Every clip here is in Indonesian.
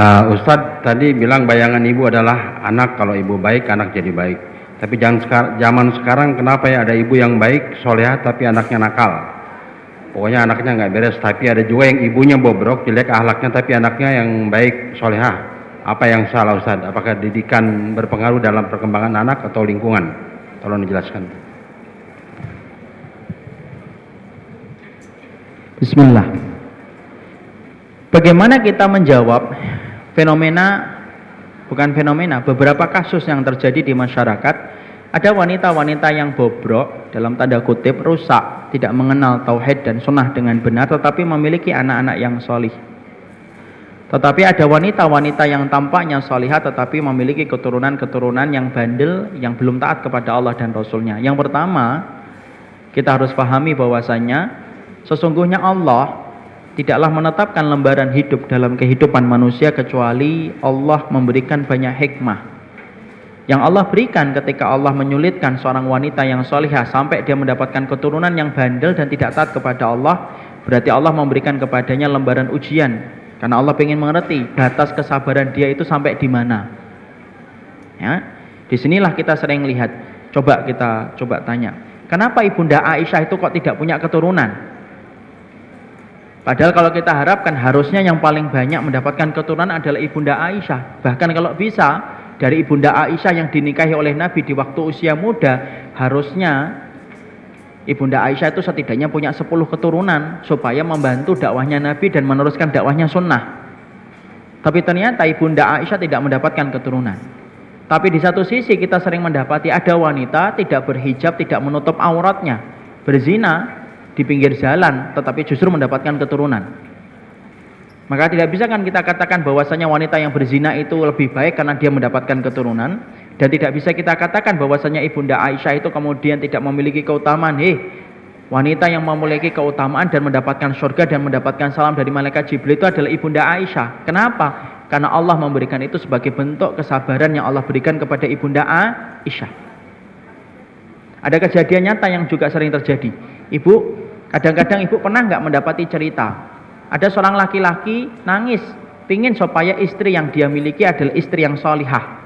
Uh, Ustadz tadi bilang bayangan ibu adalah anak kalau ibu baik anak jadi baik. Tapi jangan sekar zaman sekarang kenapa ya ada ibu yang baik soleha tapi anaknya nakal. Pokoknya anaknya nggak beres tapi ada juga yang ibunya bobrok jelek ahlaknya tapi anaknya yang baik soleha. Apa yang salah Ustadz? Apakah didikan berpengaruh dalam perkembangan anak atau lingkungan? Tolong dijelaskan. Bismillah. Bagaimana kita menjawab fenomena bukan fenomena, beberapa kasus yang terjadi di masyarakat ada wanita-wanita yang bobrok dalam tanda kutip rusak, tidak mengenal tauhid dan sunnah dengan benar tetapi memiliki anak-anak yang solih. Tetapi ada wanita-wanita yang tampaknya solihah tetapi memiliki keturunan-keturunan yang bandel yang belum taat kepada Allah dan Rasulnya. Yang pertama, kita harus pahami bahwasanya sesungguhnya Allah tidaklah menetapkan lembaran hidup dalam kehidupan manusia kecuali Allah memberikan banyak hikmah. Yang Allah berikan ketika Allah menyulitkan seorang wanita yang solihah sampai dia mendapatkan keturunan yang bandel dan tidak taat kepada Allah berarti Allah memberikan kepadanya lembaran ujian. Karena Allah ingin mengerti batas kesabaran dia itu sampai di mana. Ya di sinilah kita sering lihat. Coba kita coba tanya kenapa ibunda Aisyah itu kok tidak punya keturunan Padahal kalau kita harapkan harusnya yang paling banyak mendapatkan keturunan adalah Ibunda Aisyah. Bahkan kalau bisa dari Ibunda Aisyah yang dinikahi oleh Nabi di waktu usia muda, harusnya Ibunda Aisyah itu setidaknya punya 10 keturunan supaya membantu dakwahnya Nabi dan meneruskan dakwahnya sunnah. Tapi ternyata Ibunda Aisyah tidak mendapatkan keturunan. Tapi di satu sisi kita sering mendapati ada wanita tidak berhijab, tidak menutup auratnya, berzina, di pinggir jalan tetapi justru mendapatkan keturunan. Maka tidak bisa kan kita katakan bahwasanya wanita yang berzina itu lebih baik karena dia mendapatkan keturunan dan tidak bisa kita katakan bahwasanya ibunda Aisyah itu kemudian tidak memiliki keutamaan. Hei, wanita yang memiliki keutamaan dan mendapatkan surga dan mendapatkan salam dari malaikat Jibril itu adalah ibunda Aisyah. Kenapa? Karena Allah memberikan itu sebagai bentuk kesabaran yang Allah berikan kepada ibunda Aisyah. Ada kejadian nyata yang juga sering terjadi. Ibu, kadang-kadang ibu pernah nggak mendapati cerita. Ada seorang laki-laki nangis, pingin supaya istri yang dia miliki adalah istri yang solihah.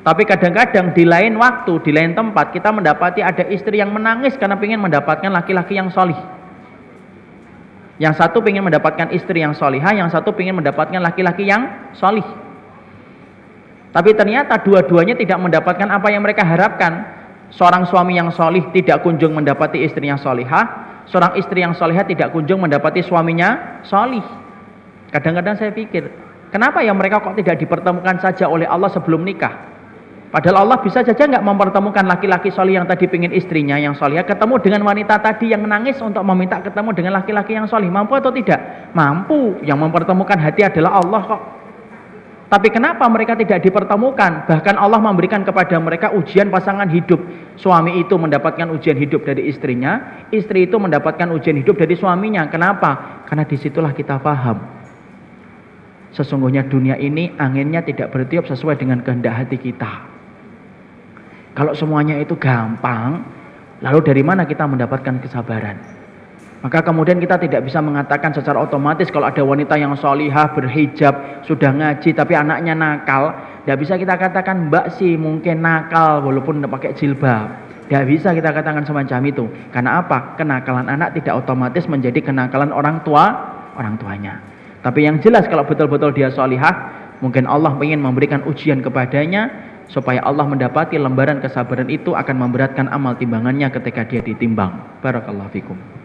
Tapi kadang-kadang di lain waktu, di lain tempat kita mendapati ada istri yang menangis karena ingin mendapatkan laki-laki yang solih. Yang satu ingin mendapatkan istri yang solihah, yang satu ingin mendapatkan laki-laki yang solih. Tapi ternyata dua-duanya tidak mendapatkan apa yang mereka harapkan seorang suami yang solih tidak kunjung mendapati istri yang solihah, seorang istri yang solihah tidak kunjung mendapati suaminya solih. Kadang-kadang saya pikir, kenapa ya mereka kok tidak dipertemukan saja oleh Allah sebelum nikah? Padahal Allah bisa saja nggak mempertemukan laki-laki solih yang tadi pingin istrinya yang solihah ketemu dengan wanita tadi yang menangis untuk meminta ketemu dengan laki-laki yang solih. Mampu atau tidak? Mampu. Yang mempertemukan hati adalah Allah kok. Tapi kenapa mereka tidak dipertemukan? Bahkan Allah memberikan kepada mereka ujian pasangan hidup. Suami itu mendapatkan ujian hidup dari istrinya, istri itu mendapatkan ujian hidup dari suaminya. Kenapa? Karena di situlah kita paham. Sesungguhnya dunia ini anginnya tidak bertiup sesuai dengan kehendak hati kita. Kalau semuanya itu gampang, lalu dari mana kita mendapatkan kesabaran? Maka kemudian kita tidak bisa mengatakan secara otomatis kalau ada wanita yang solihah, berhijab, sudah ngaji tapi anaknya nakal. Tidak bisa kita katakan mbak sih mungkin nakal walaupun tidak pakai jilbab. Tidak bisa kita katakan semacam itu. Karena apa? Kenakalan anak tidak otomatis menjadi kenakalan orang tua, orang tuanya. Tapi yang jelas kalau betul-betul dia solihah, mungkin Allah ingin memberikan ujian kepadanya supaya Allah mendapati lembaran kesabaran itu akan memberatkan amal timbangannya ketika dia ditimbang. Barakallahu fikum.